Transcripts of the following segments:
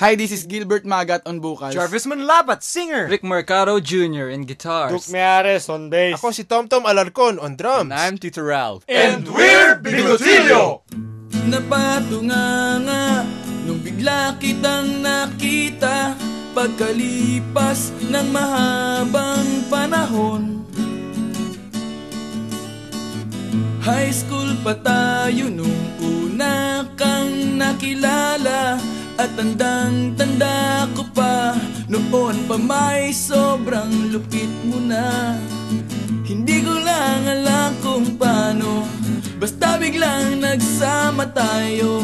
Hi, this is Gilbert Magat on vocals. Jarvis Manlapat, singer. Rick Mercado Jr. in guitars. Duke Meares on bass. Ako si Tomtom Alarcon on drums. I'm Tito Ralph. And we're Bigotillo! Napatunganga nung bigla kitang nakita Pagkalipas ng mahabang panahon High school pa tayo nung una kang nakilala At tandang-tanda ko pa Noon pa may sobrang lupit mo na. Hindi ko lang alam kung paano Basta biglang nagsama tayo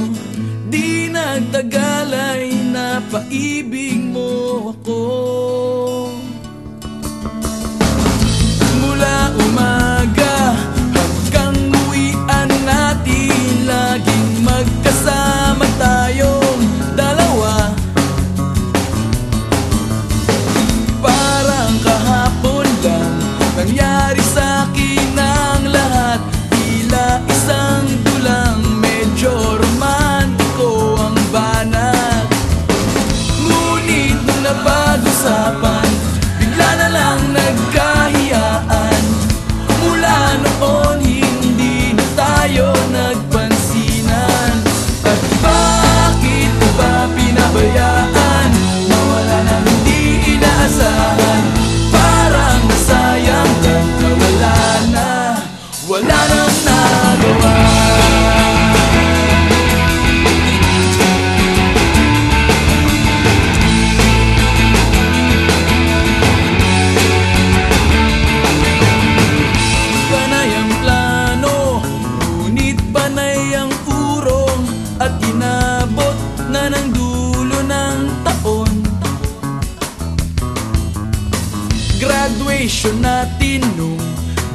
Graduation natin nung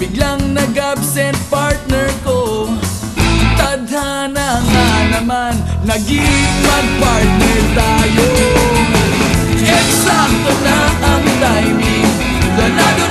Biglang nag-absent partner ko. Tadhana nga naman Naging mag-partner tayo. Eksakto na ang timing. Planado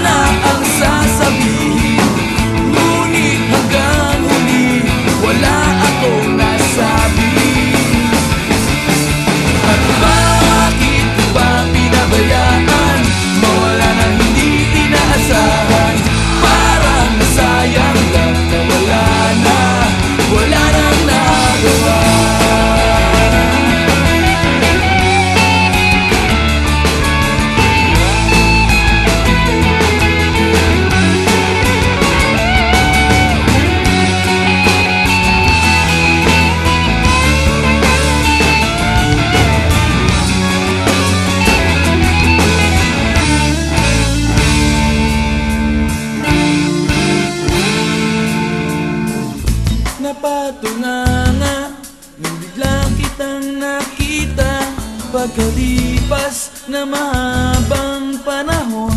kitang nakita Pagkalipas na mahabang panahon.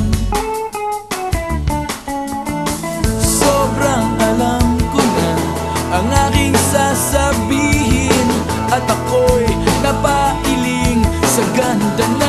Sobrang alam ko na Ang aking sasabihin At ako'y napailing Sa ganda